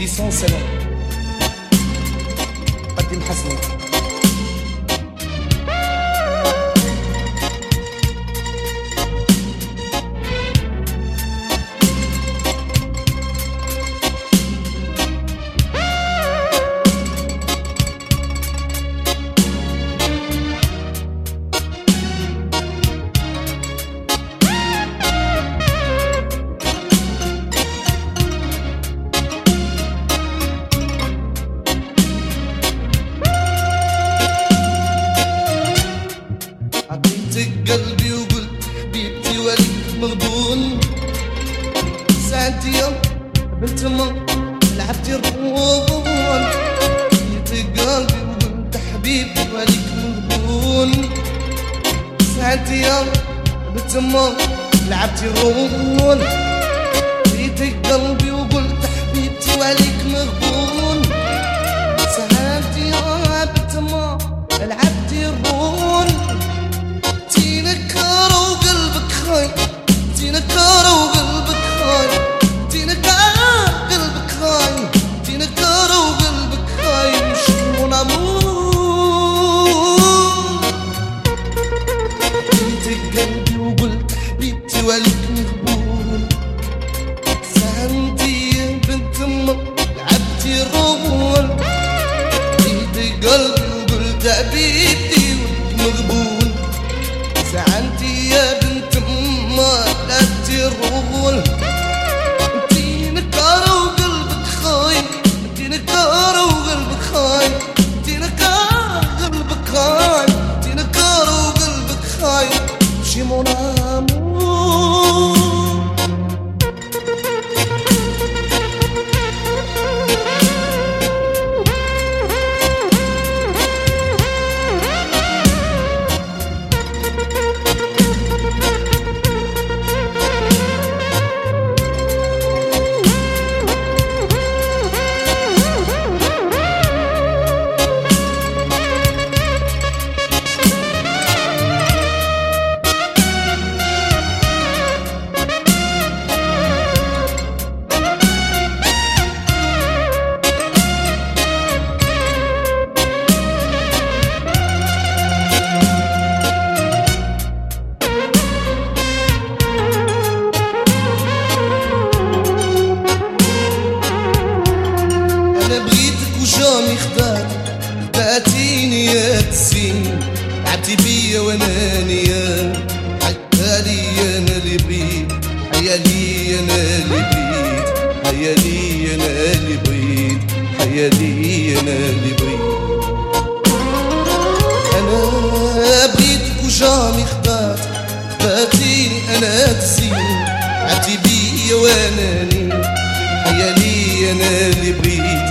édition Salon. Patim ساعتي يوم بنت ما لعبتي الروضون عطيتك قلبي وقلت حبيبتي وليك مغبون ساعتي يوم بنت ما لعبتي الروضون عطيتك قلبي وقلت حبيبتي وليك مغبون حبيبتي ولك خداتيني يا تسين. عدتي بيا وانانية حتى لي أنا اللي بغيت. حيا لي أنا اللي بغيت. حيا لي أنا اللي بغيت. حيا لي أنا اللي بغيت. أنا بغيتك وجامي خداتك خداتيني أنا تسين. عدتي بيا وانانية حيالي أنا اللي بغيت.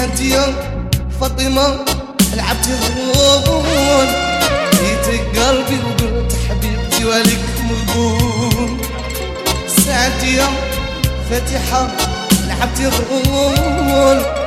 يا فاطمة لعبتي الغول جيتك قلبي وقلت حبيبتي ولك مغبون ساعتي يا فاتحة لعبتي الغول